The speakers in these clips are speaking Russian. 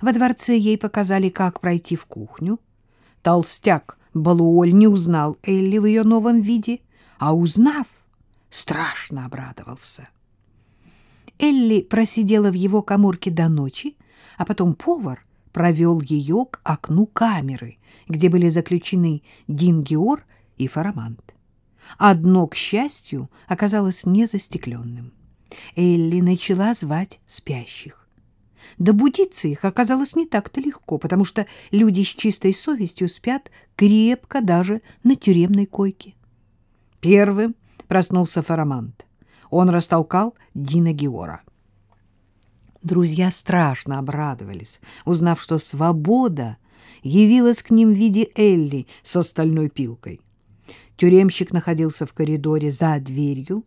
Во дворце ей показали, как пройти в кухню. Толстяк Балуоль не узнал Элли в ее новом виде, а узнав, страшно обрадовался. Элли просидела в его коморке до ночи, а потом повар провел ее к окну камеры, где были заключены Дингиор и Фарамант. Одно, к счастью, оказалось незастекленным. Элли начала звать спящих. Добудиться их оказалось не так-то легко, потому что люди с чистой совестью спят крепко даже на тюремной койке. Первым проснулся Фарамант. Он растолкал Дина Геора. Друзья страшно обрадовались, узнав, что свобода явилась к ним в виде Элли с остальной пилкой. Тюремщик находился в коридоре за дверью.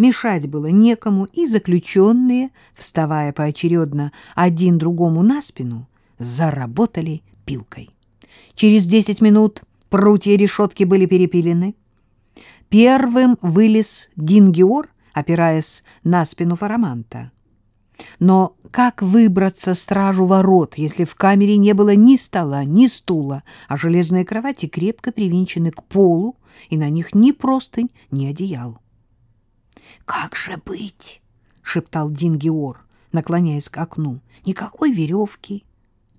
Мешать было некому, и заключенные, вставая поочередно один другому на спину, заработали пилкой. Через десять минут прутья решетки были перепилены. Первым вылез Дингиор, опираясь на спину Фараманта. Но как выбраться стражу ворот, если в камере не было ни стола, ни стула, а железные кровати крепко привинчены к полу, и на них ни простынь, ни одеял? — Как же быть? — шептал Дингиор, наклоняясь к окну. — Никакой веревки.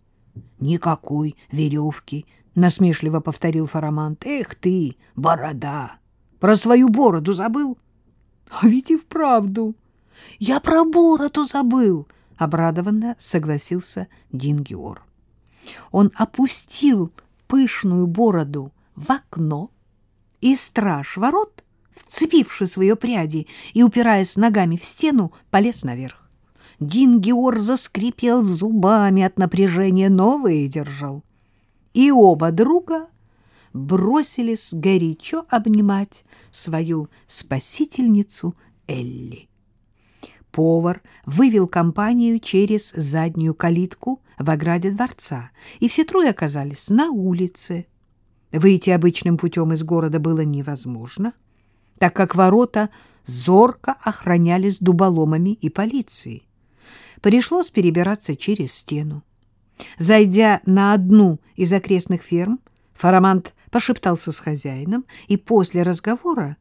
— Никакой веревки, — насмешливо повторил Фарамант. — Эх ты, борода! Про свою бороду забыл? — А ведь и вправду! — я про бороду забыл, — обрадованно согласился Дингиор. Он опустил пышную бороду в окно, и страж ворот, вцепившись в ее пряди и упираясь ногами в стену, полез наверх. Дингиор заскрипел зубами от напряжения, но выдержал. И оба друга бросились горячо обнимать свою спасительницу Элли. Повар вывел компанию через заднюю калитку в ограде дворца, и все трое оказались на улице. Выйти обычным путем из города было невозможно, так как ворота зорко охранялись дуболомами и полицией. Пришлось перебираться через стену. Зайдя на одну из окрестных ферм, Фарамант пошептался с хозяином, и после разговора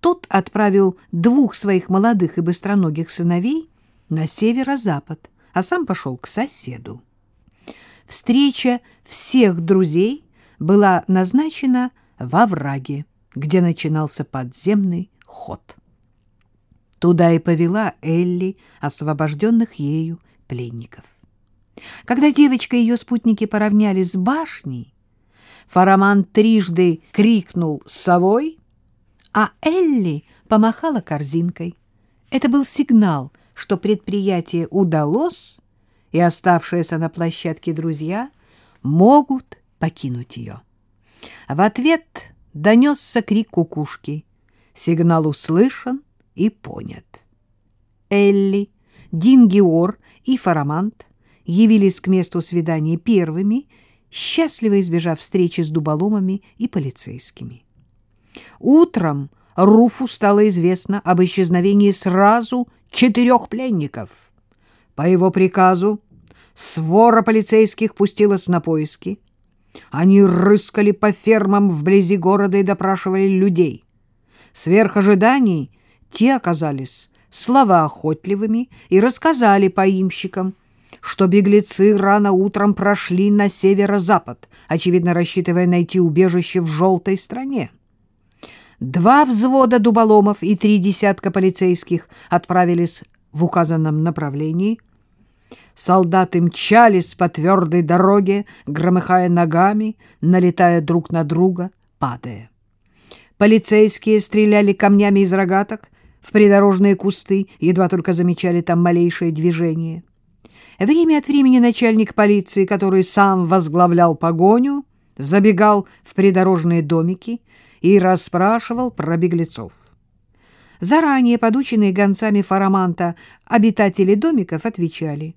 тот отправил двух своих молодых и быстроногих сыновей на северо-запад, а сам пошел к соседу. Встреча всех друзей была назначена во враге, где начинался подземный ход. Туда и повела Элли освобожденных ею пленников. Когда девочка и ее спутники поравнялись с башней, Фараман трижды крикнул совой, а Элли помахала корзинкой. Это был сигнал, что предприятие удалось, и оставшиеся на площадке друзья могут покинуть ее. В ответ донесся крик кукушки. Сигнал услышан и понят. Элли, Дингиор и Фарамант явились к месту свидания первыми, счастливо избежав встречи с дуболомами и полицейскими. Утром Руфу стало известно об исчезновении сразу четырех пленников. По его приказу свора полицейских пустилась на поиски. Они рыскали по фермам вблизи города и допрашивали людей. Сверх ожиданий те оказались словоохотливыми и рассказали поимщикам, что беглецы рано утром прошли на северо-запад, очевидно рассчитывая найти убежище в желтой стране. Два взвода дуболомов и три десятка полицейских отправились в указанном направлении. Солдаты мчались по твердой дороге, громыхая ногами, налетая друг на друга, падая. Полицейские стреляли камнями из рогаток в придорожные кусты, едва только замечали там малейшее движение. Время от времени начальник полиции, который сам возглавлял погоню, забегал в придорожные домики и расспрашивал про беглецов. Заранее подученные гонцами Фараманта обитатели домиков отвечали.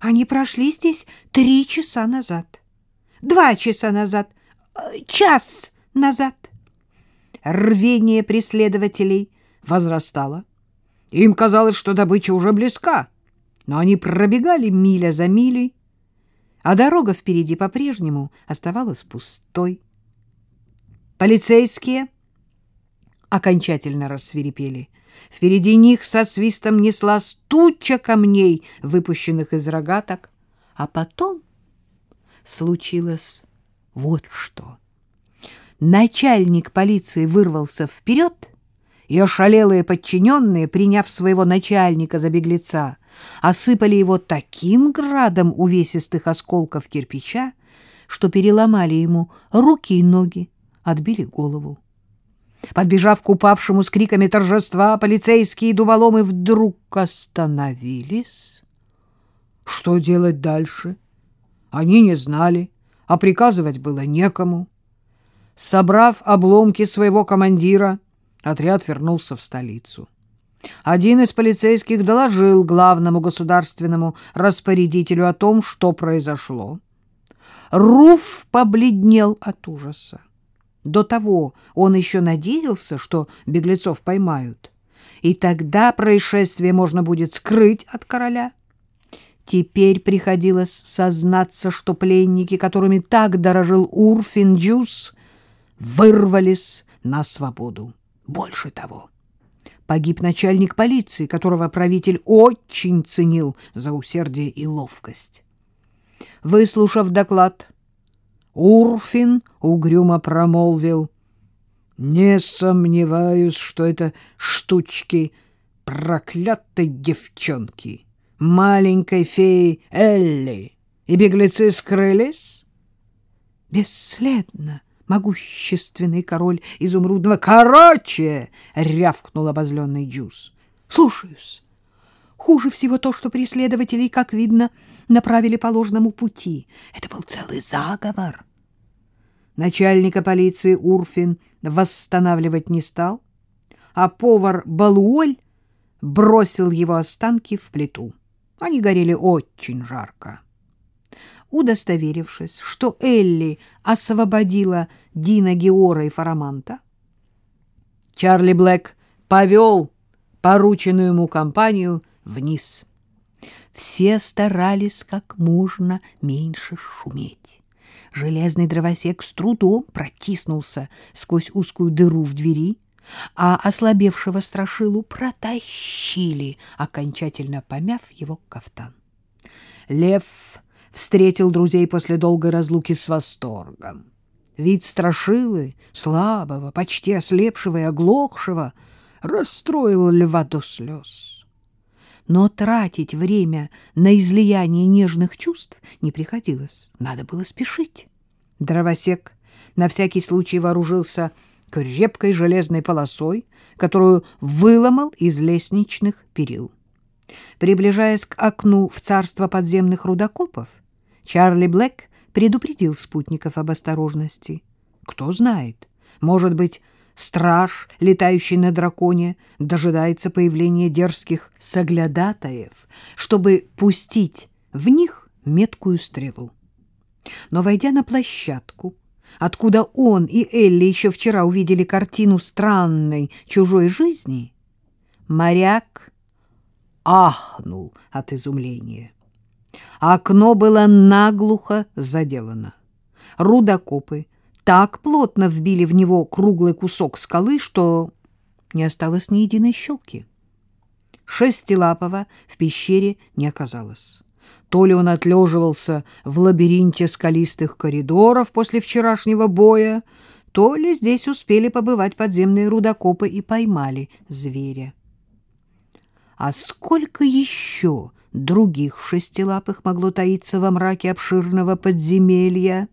Они прошли здесь три часа назад, два часа назад, э, час назад. Рвение преследователей возрастало. Им казалось, что добыча уже близка, но они пробегали миля за милей, а дорога впереди по-прежнему оставалась пустой. Полицейские окончательно рассверепели. Впереди них со свистом неслась туча камней, выпущенных из рогаток, а потом случилось вот что. Начальник полиции вырвался вперед, и ошалелые подчиненные, приняв своего начальника за беглеца, осыпали его таким градом увесистых осколков кирпича, что переломали ему руки и ноги, отбили голову. Подбежав к упавшему с криками торжества, полицейские дуболомы вдруг остановились. Что делать дальше? Они не знали, а приказывать было некому. Собрав обломки своего командира, отряд вернулся в столицу. Один из полицейских доложил главному государственному распорядителю о том, что произошло. Руф побледнел от ужаса. До того он еще надеялся, что беглецов поймают, и тогда происшествие можно будет скрыть от короля. Теперь приходилось сознаться, что пленники, которыми так дорожил Урфин Джус, вырвались на свободу. Больше того, погиб начальник полиции, которого правитель очень ценил за усердие и ловкость. Выслушав доклад, Урфин угрюмо промолвил. «Не сомневаюсь, что это штучки проклятой девчонки, маленькой феи Элли. И беглецы скрылись?» «Бесследно», могущественный король изумрудного. «Короче!» — рявкнул обозленный Джуз. «Слушаюсь. Хуже всего то, что преследователей, как видно, направили по ложному пути. Это был целый заговор. Начальника полиции Урфин восстанавливать не стал, а повар Балуоль бросил его останки в плиту. Они горели очень жарко. Удостоверившись, что Элли освободила Дина Геора и Фараманта, Чарли Блэк повел порученную ему компанию вниз. Все старались как можно меньше шуметь. Железный дровосек с трудом протиснулся сквозь узкую дыру в двери, а ослабевшего страшилу протащили, окончательно помяв его кафтан. Лев встретил друзей после долгой разлуки с восторгом. Вид страшилы, слабого, почти ослепшего и оглохшего, расстроил льва до слез. Но тратить время на излияние нежных чувств не приходилось. Надо было спешить. Дровосек на всякий случай вооружился крепкой железной полосой, которую выломал из лестничных перил. Приближаясь к окну в царство подземных рудокопов, Чарли Блэк предупредил спутников об осторожности. Кто знает, может быть, страж, летающий на драконе, дожидается появления дерзких соглядатаев, чтобы пустить в них меткую стрелу. Но, войдя на площадку, откуда он и Элли еще вчера увидели картину странной чужой жизни, моряк ахнул от изумления. Окно было наглухо заделано. Рудокопы так плотно вбили в него круглый кусок скалы, что не осталось ни единой щелки. Шестилапого в пещере не оказалось. То ли он отлеживался в лабиринте скалистых коридоров после вчерашнего боя, то ли здесь успели побывать подземные рудокопы и поймали зверя. А сколько еще других шестилапых могло таиться во мраке обширного подземелья?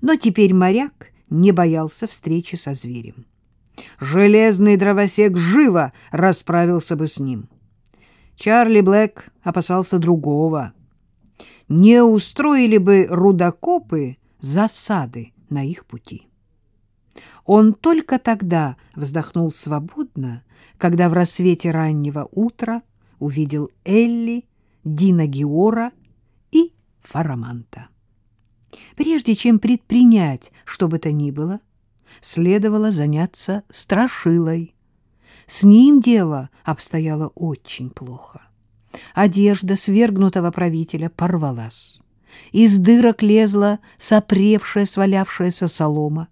Но теперь моряк не боялся встречи со зверем. Железный дровосек живо расправился бы с ним. Чарли Блэк опасался другого. Не устроили бы рудокопы засады на их пути. Он только тогда вздохнул свободно, когда в рассвете раннего утра увидел Элли, Дина Геора и Фараманта. Прежде чем предпринять что бы то ни было, следовало заняться страшилой. С ним дело обстояло очень плохо. Одежда свергнутого правителя порвалась. из дырок лезла сопревшая, свалявшаяся солома.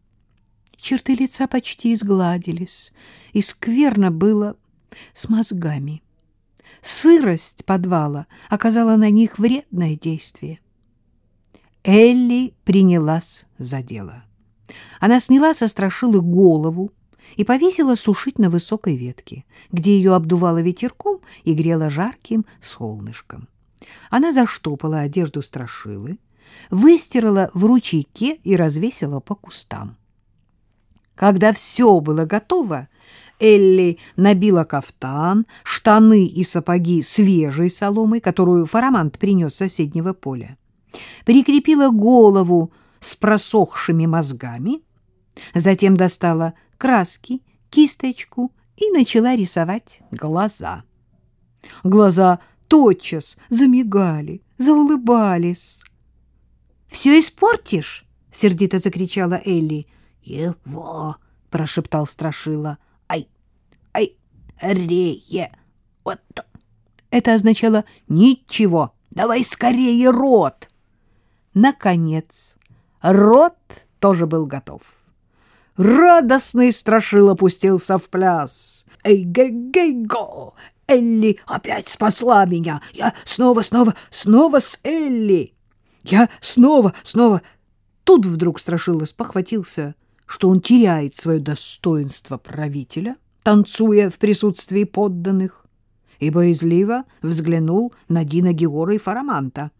Черты лица почти изгладились, и скверно было с мозгами. Сырость подвала оказала на них вредное действие. Элли принялась за дело. Она сняла со страшилы голову и повесила сушить на высокой ветке, где ее обдувало ветерком и грело жарким солнышком. Она заштопала одежду страшилы, выстирала в ручейке и развесила по кустам. Когда все было готово, Элли набила кафтан, штаны и сапоги свежей соломой, которую Фарамант принес с соседнего поля, прикрепила голову с просохшими мозгами, затем достала краски, кисточку и начала рисовать глаза. Глаза тотчас замигали, заулыбались. — Все испортишь? — сердито закричала Элли. — Его! — прошептал Страшила. — Ай, ай, рее! Вот! Это означало «ничего, давай скорее рот!» Наконец, рот тоже был готов. Радостный Страшил опустился в пляс. «Эй-гей-гей-го! Элли опять спасла меня! Я снова, снова, снова с Элли! Я снова, снова...» Тут вдруг Страшила спохватился, что он теряет свое достоинство правителя, танцуя в присутствии подданных, и боязливо взглянул на Дина Геора и Фараманта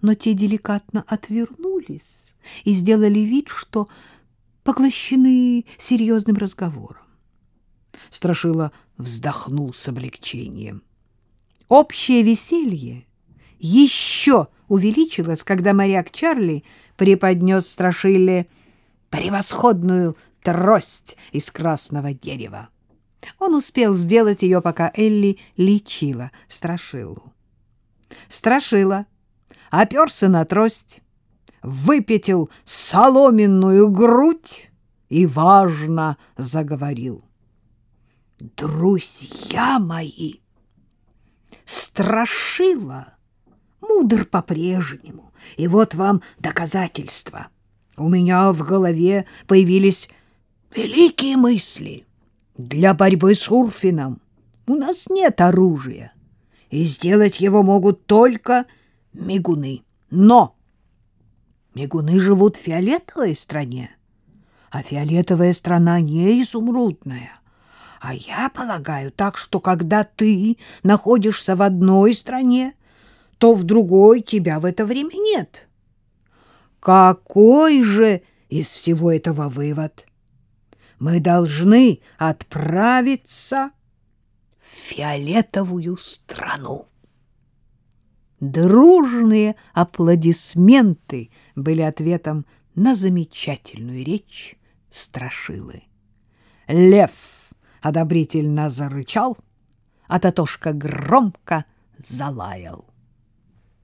но те деликатно отвернулись и сделали вид, что поглощены серьезным разговором. Страшила вздохнул с облегчением. Общее веселье еще увеличилось, когда моряк Чарли преподнес Страшиле превосходную трость из красного дерева. Он успел сделать ее, пока Элли лечила Страшилу. Страшила оперся на трость, выпятил соломенную грудь и важно заговорил. «Друзья мои! Страшила! Мудр по-прежнему, и вот вам доказательства. У меня в голове появились великие мысли для борьбы с Урфином. У нас нет оружия, и сделать его могут только мигуны. Но мигуны живут в фиолетовой стране, а фиолетовая страна не изумрудная. А я полагаю так, что когда ты находишься в одной стране, то в другой тебя в это время нет. Какой же из всего этого вывод? Мы должны отправиться в фиолетовую страну. Дружные аплодисменты были ответом на замечательную речь Страшилы. Лев одобрительно зарычал, а Татошка громко залаял.